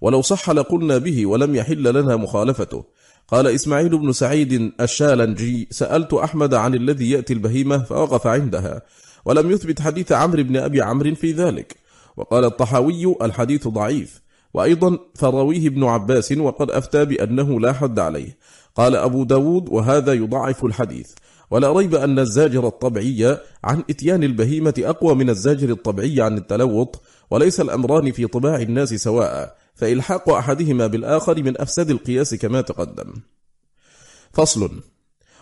ولو صح لقلنا به ولم يحل لنا مخالفته. قال إسماعيل بن سعيد الشالنجي سألت أحمد عن الذي يأتي البهيمة فوقف عندها ولم يثبت حديث عمرو بن أبي عمرو في ذلك. وقال الطحاوي الحديث ضعيف. وأيضا فرويه ابن عباس وقد أفتى بأنه لا حد عليه. قال أبو داود وهذا يضعف الحديث. ولا ريب أن الزاجر الطبعي عن إتيان البهيمة أقوى من الزاجر الطبعي عن التلوط وليس الأمران في طباع الناس سواء فإلحاق أحدهما بالآخر من أفسد القياس كما تقدم. فصل.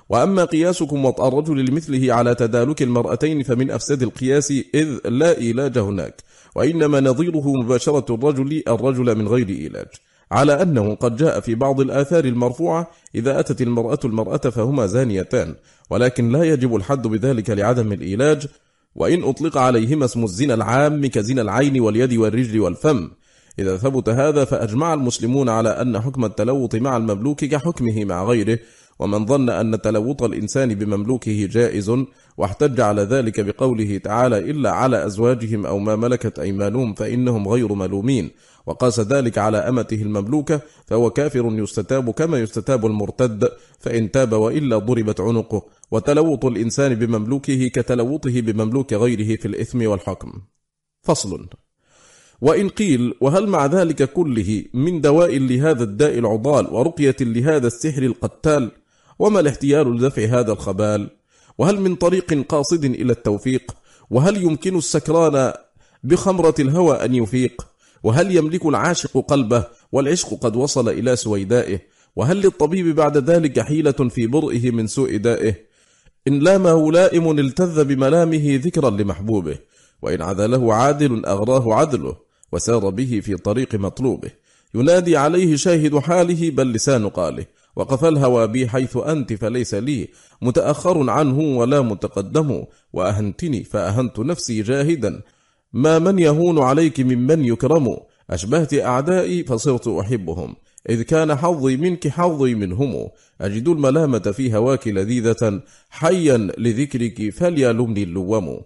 وأما قياسكم وطأ الرجل لمثله على تدالك المرأتين فمن أفسد القياس إذ لا إيلاج هناك وإنما نظيره مباشرة الرجل الرجل من غير إيلاج على أنه قد جاء في بعض الآثار المرفوعة إذا أتت المرأة المرأة فهما زانيتان ولكن لا يجب الحد بذلك لعدم الإيلاج وإن أطلق عليهما اسم الزنا العام كزنا العين واليد والرجل والفم. إذا ثبت هذا فأجمع المسلمون على أن حكم التلوط مع المملوك كحكمه مع غيره ومن ظن أن تلوط الإنسان بمملوكه جائز واحتج على ذلك بقوله تعالى إلا على أزواجهم أو ما ملكت أيمانهم فإنهم غير ملومين وقاس ذلك على أمته المملوكة فهو كافر يستتاب كما يستتاب المرتد فإن تاب وإلا ضربت عنقه وتلوط الإنسان بمملوكه كتلوطه بمملوك غيره في الإثم والحكم. فصل. وإن قيل وهل مع ذلك كله من دواء لهذا الداء العضال ورقية لهذا السحر القتال وما الاحتيال لدفع هذا الخبال؟ وهل من طريق قاصد إلى التوفيق؟ وهل يمكن السكران بخمرة الهوى أن يفيق؟ وهل يملك العاشق قلبه والعشق قد وصل إلى سويدائه؟ وهل للطبيب بعد ذلك حيلة في برئه من سوء دائه؟ إن لامه لائم التذ بملامه ذكرا لمحبوبه وإن عذله عادل أغراه عدله وسار به في طريق مطلوبه. ينادي عليه شاهد حاله بل لسان قاله. وقف الهوى بي حيث أنت فليس لي. متأخر عنه ولا متقدم. وأهنتني فأهنت نفسي جاهدا. ما من يهون عليك ممن يكرم. أشبهت أعدائي فصرت أحبهم. إذ كان حظي منك حظي منهم. أجد الملامة في هواك لذيذة. حيا لذكرك فليلمني اللوم.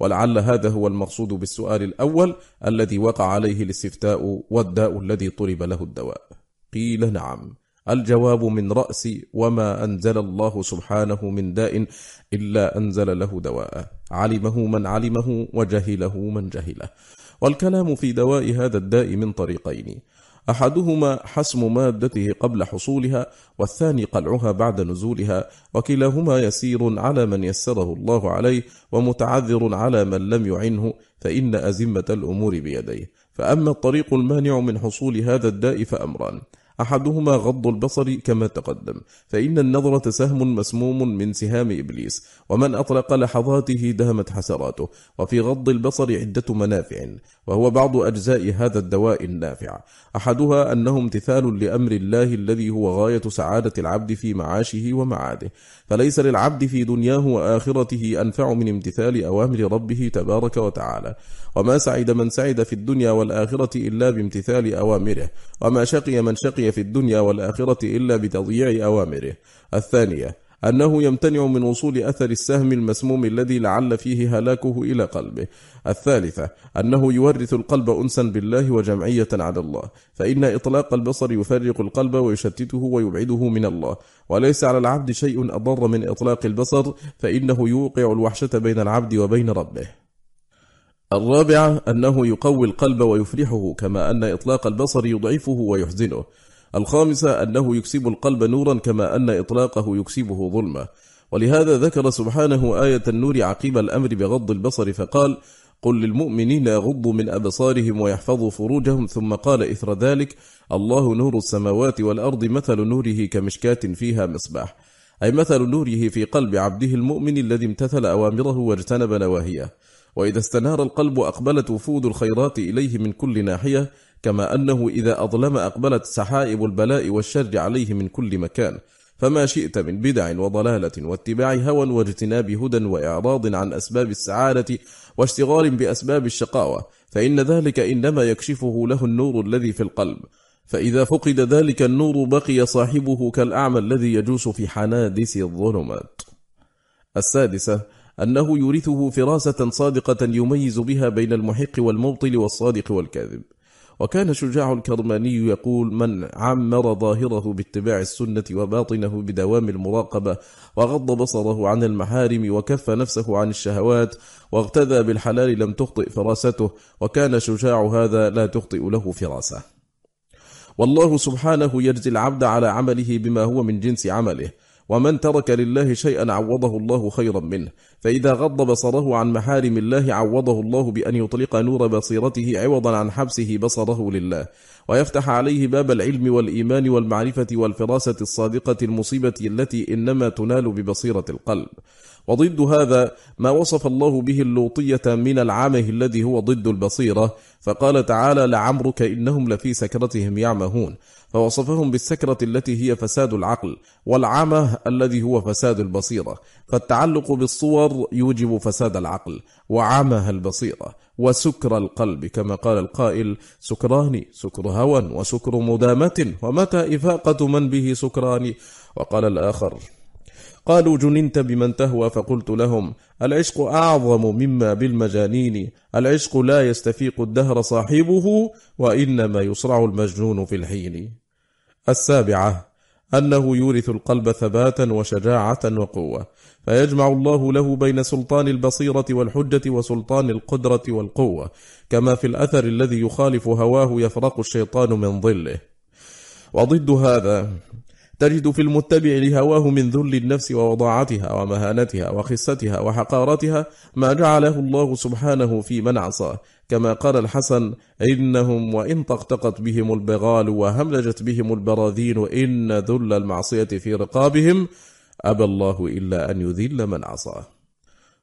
ولعل هذا هو المقصود بالسؤال الأول الذي وقع عليه الاستفتاء والداء الذي طلب له الدواء. قيل نعم. الجواب من رأس وما أنزل الله سبحانه من داء إلا أنزل له دواء. علمه من علمه وجهله من جهله. والكلام في دواء هذا الداء من طريقين. أحدهما حسم مادته قبل حصولها والثاني قلعها بعد نزولها وكلاهما يسير على من يسره الله عليه ومتعذر على من لم يعنه فإن أزمة الأمور بيديه. فأما الطريق المانع من حصول هذا الداء فأمران. أحدهما غض البصر كما تقدم. فإن النظرة سهم مسموم من سهام إبليس ومن أطلق لحظاته دهمت حسراته وفي غض البصر عدة منافع وهو بعض أجزاء هذا الدواء النافع. أحدها أنه امتثال لأمر الله الذي هو غاية سعادة العبد في معاشه ومعاده. فليس للعبد في دنياه وآخرته أنفع من امتثال أوامر ربه تبارك وتعالى. وما سعد من سعد في الدنيا والآخرة إلا بامتثال أوامره وما شقي من شقي في الدنيا والآخرة إلا بتضييع أوامره. الثانية أنه يمتنع من وصول أثر السهم المسموم الذي لعل فيه هلاكه إلى قلبه. الثالثة أنه يورث القلب أنسا بالله وجمعية على الله فإن إطلاق البصر يفرق القلب ويشتته ويبعده من الله. وليس على العبد شيء أضر من إطلاق البصر فإنه يوقع الوحشة بين العبد وبين ربه. الرابعة أنه يقوي القلب ويفرحه كما أن إطلاق البصر يضعفه ويحزنه. الخامسة أنه يكسب القلب نورا كما أن إطلاقه يكسبه ظلمة ولهذا ذكر سبحانه آية النور عقيب الأمر بغض البصر فقال قل للمؤمنين يغضوا من أبصارهم ويحفظوا فروجهم. ثم قال إثر ذلك الله نور السماوات والأرض مثل نوره كمشكاة فيها مصباح. أي مثل نوره في قلب عبده المؤمن الذي امتثل أوامره واجتنب نواهيه. وإذا استنار القلب أقبلت وفود الخيرات إليه من كل ناحية كما أنه إذا أظلم أقبلت سحائب البلاء والشر عليه من كل مكان. فما شئت من بدع وضلالة واتباع هوى واجتناب هدى وإعراض عن أسباب السعادة واشتغال بأسباب الشقاوة فإن ذلك إنما يكشفه له النور الذي في القلب. فإذا فقد ذلك النور بقي صاحبه كالأعمى الذي يجوس في حنادس الظلمات. السادسة أنه يورثه فراسة صادقة يميز بها بين المحق والمبطل والصادق والكاذب. وكان شجاع الكرماني يقول من عمر ظاهره باتباع السنة وباطنه بدوام المراقبة وغض بصره عن المحارم وكف نفسه عن الشهوات واغتدى بالحلال لم تخطئ فراسته وكان شجاع هذا لا تخطئ له فراسة. والله سبحانه يجزي العبد على عمله بما هو من جنس عمله. ومن ترك لله شيئا عوضه الله خيرا منه. فإذا غض بصره عن محارم الله عوضه الله بأن يطلق نور بصيرته عوضا عن حبسه بصره لله. ويفتح عليه باب العلم والإيمان والمعرفة والفراسة الصادقة المصيبة التي إنما تنال ببصيرة القلب. وضد هذا ما وصف الله به اللوطية من العمه الذي هو ضد البصيرة. فقال تعالى لعمرك إنهم لفي سكرتهم يعمهون. فوصفهم بالسكرة التي هي فساد العقل والعمى الذي هو فساد البصيرة. فالتعلق بالصور يوجب فساد العقل وعمى البصيرة وسكر القلب كما قال القائل سكران سكر هوى وسكر مدامة ومتى إفاقة من به سكران وقال الآخر قالوا جننت بمن تهوى فقلت لهم العشق أعظم مما بالمجانين العشق لا يستفيق الدهر صاحبه وإنما يصرع المجنون في الحين. السابعة أنه يورث القلب ثباتا وشجاعة وقوة فيجمع الله له بين سلطان البصيرة والحجة وسلطان القدرة والقوة كما في الأثر الذي يخالف هواه يفرق الشيطان من ظله. وضد هذا تجد في المتبع لهواه من ذل النفس ووضاعتها ومهانتها وخستها وحقارتها ما جعله الله سبحانه في من عصاه. كما قال الحسن إنهم وإن طقطقت بهم البغال وهملجت بهم البراذين إن ذل المعصية في رقابهم أبى الله إلا أن يذل من عصاه.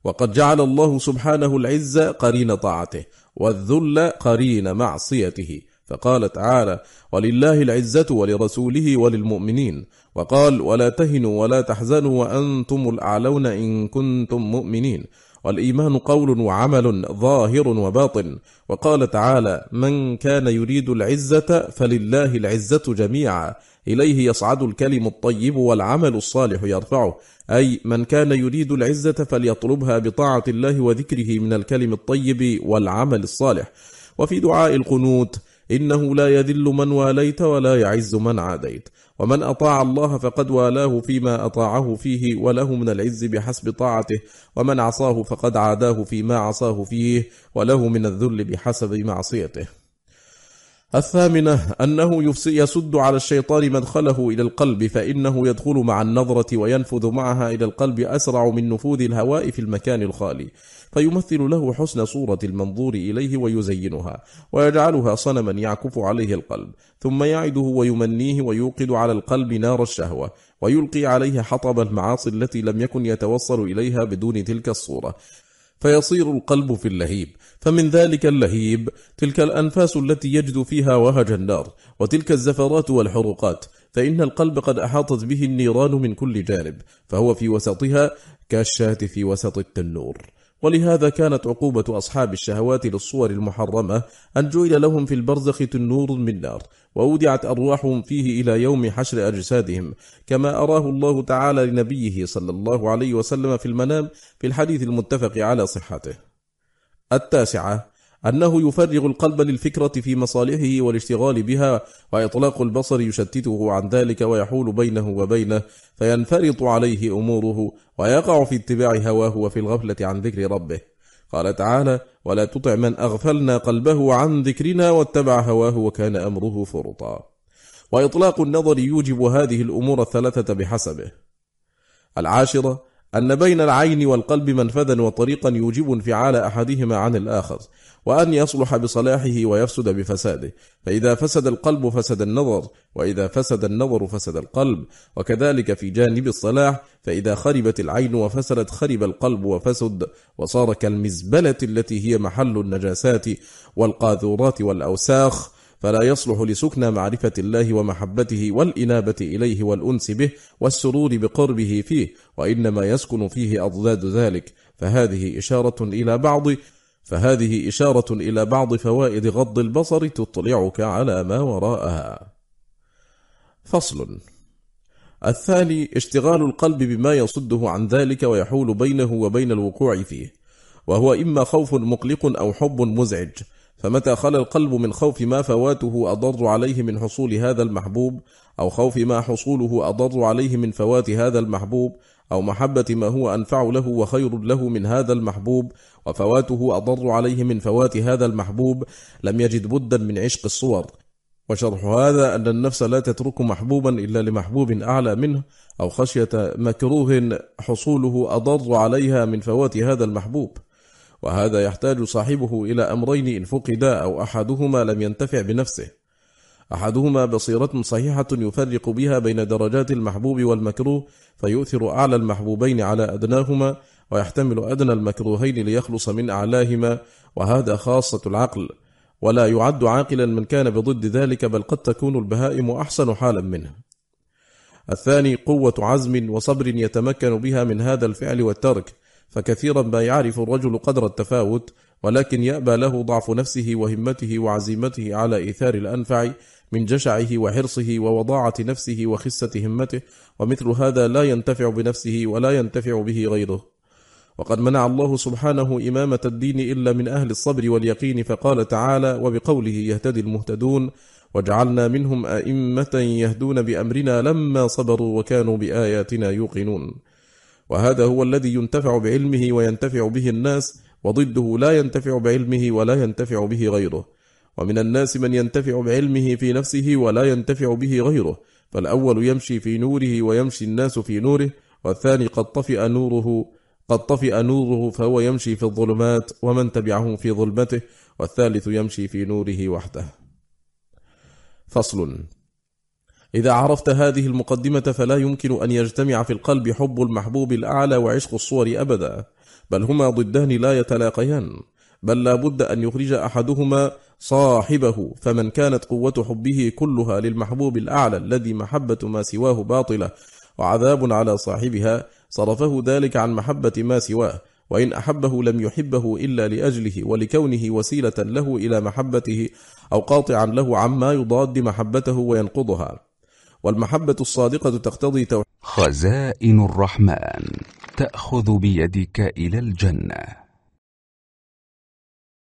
وقد جعل الله سبحانه العز قرين طاعته والذل قرين معصيته. فقال تعالى ولله العزة ولرسوله وللمؤمنين. وقال ولا تهنوا ولا تحزنوا وأنتم الأعلون إن كنتم مؤمنين. والإيمان قول وعمل ظاهر وباطن. وقال تعالى من كان يريد العزة فلله العزة جميعا. إليه يصعد الكلم الطيب والعمل الصالح يرفعه. أي من كان يريد العزة فليطلبها بطاعة الله وذكره من الكلم الطيب والعمل الصالح. وفي دعاء القنوت إنه لا يذل من واليت ولا يعز من عاديت. ومن أطاع الله فقد والاه فيما أطاعه فيه وله من العز بحسب طاعته. ومن عصاه فقد عاداه فيما عصاه فيه وله من الذل بحسب معصيته. الثامنة أنه يسد على الشيطان مدخله إلى القلب فإنه يدخل مع النظرة وينفذ معها إلى القلب أسرع من نفوذ الهواء في المكان الخالي. فيمثل له حسن صورة المنظور إليه ويزينها ويجعلها صنما يعكف عليه القلب. ثم يعده ويمنيه ويوقد على القلب نار الشهوة ويلقي عليه حطب المعاصي التي لم يكن يتوصل إليها بدون تلك الصورة. فيصير القلب في اللهيب. فمن ذلك اللهيب تلك الأنفاس التي يجد فيها وهج النار وتلك الزفرات والحروقات. فإن القلب قد أحاطت به النيران من كل جانب فهو في وسطها كالشاة في وسط التنور. ولهذا كانت عقوبة أصحاب الشهوات للصور المحرمة أن جعل لهم في البرزخ تنور من نار وودعت أرواحهم فيه إلى يوم حشر أجسادهم كما أراه الله تعالى لنبيه صلى الله عليه وسلم في المنام في الحديث المتفق على صحته. التاسعة أنه يفرغ القلب للفكرة في مصالحه والاشتغال بها وإطلاق البصر يشتته عن ذلك ويحول بينه وبينه فينفرط عليه أموره ويقع في اتباع هواه وفي الغفلة عن ذكر ربه. قال تعالى ولا تطع من أغفلنا قلبه عن ذكرنا واتبع هواه وكان أمره فرطا. وإطلاق النظر يوجب هذه الأمور الثلاثة بحسبه. العاشرة أن بين العين والقلب منفذا وطريقا يوجب انفعال أحدهما عن الآخر وأن يصلح بصلاحه ويفسد بفساده. فإذا فسد القلب فسد النظر وإذا فسد النظر فسد القلب. وكذلك في جانب الصلاح فإذا خربت العين وفسدت خرب القلب وفسد وصار كالمزبلة التي هي محل النجاسات والقاذورات والأوساخ. فلا يصلح لسكن معرفة الله ومحبته والإنابة إليه والأنس به والسرور بقربه فيه وإنما يسكن فيه أضداد ذلك. فهذه إشارة إلى بعض فهذه إشارة إلى بعض فوائد غض البصر تطلعك على ما وراءها. فصل. الثاني اشتغال القلب بما يصده عن ذلك ويحول بينه وبين الوقوع فيه وهو إما خوف مقلق أو حب مزعج. فمتى خلى القلب من خوف ما فواته أضر عليه من حصول هذا المحبوب؟ أو خوف ما حصوله أضر عليه من فوات هذا المحبوب؟ أو محبة ما هو أنفع له وخير له من هذا المحبوب؟ وفواته أضر عليه من فوات هذا المحبوب؟ لم يجد بدا من عشق الصور. وشرح هذا أن النفس لا تترك محبوبا إلا لمحبوب أعلى منه أو خشية مكروه حصوله أضر عليها من فوات هذا المحبوب. وهذا يحتاج صاحبه إلى أمرين إن فقدا أو أحدهما لم ينتفع بنفسه. أحدهما بصيرة صحيحة يفرق بها بين درجات المحبوب والمكروه فيؤثر أعلى المحبوبين على أدناهما ويحتمل أدنى المكروهين ليخلص من أعلاهما وهذا خاصة العقل. ولا يعد عاقلا من كان بضد ذلك بل قد تكون البهائم أحسن حالا منه. الثاني قوة عزم وصبر يتمكن بها من هذا الفعل والترك. فكثيرا ما يعرف الرجل قدر التفاوت ولكن يأبى له ضعف نفسه وهمته وعزيمته على إيثار الأنفع من جشعه وحرصه ووضاعة نفسه وخسة همته ومثل هذا لا ينتفع بنفسه ولا ينتفع به غيره. وقد منع الله سبحانه إمامة الدين إلا من أهل الصبر واليقين فقال تعالى وبقوله يهتدي المهتدون وجعلنا منهم أئمة يهدون بأمرنا لما صبروا وكانوا بآياتنا يوقنون وهذا هو الذي ينتفع بعلمه وينتفع به الناس وضده لا ينتفع بعلمه ولا ينتفع به غيره. ومن الناس من ينتفع بعلمه في نفسه ولا ينتفع به غيره. فالأول يمشي في نوره ويمشي الناس في نوره والثاني قد طفئ نوره قد طفئ نوره فهو يمشي في الظلمات ومن تبعه في ظلمته والثالث يمشي في نوره وحده. فصل. إذا عرفت هذه المقدمة فلا يمكن أن يجتمع في القلب حب المحبوب الأعلى وعشق الصور أبدا بل هما ضدان لا يتلاقيان بل لا بد أن يخرج أحدهما صاحبه فمن كانت قوة حبه كلها للمحبوب الأعلى الذي محبة ما سواه باطلة وعذاب على صاحبها صرفه ذلك عن محبة ما سواه وإن أحبه لم يحبه إلا لأجله ولكونه وسيلة له إلى محبته أو قاطعا له عما يضاد محبته وينقضها. والمحبة الصادقة تقتضي توحيد. خزائن الرحمن تأخذ بيدك إلى الجنة.